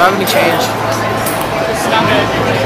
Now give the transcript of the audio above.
Do I have any change? It's not good.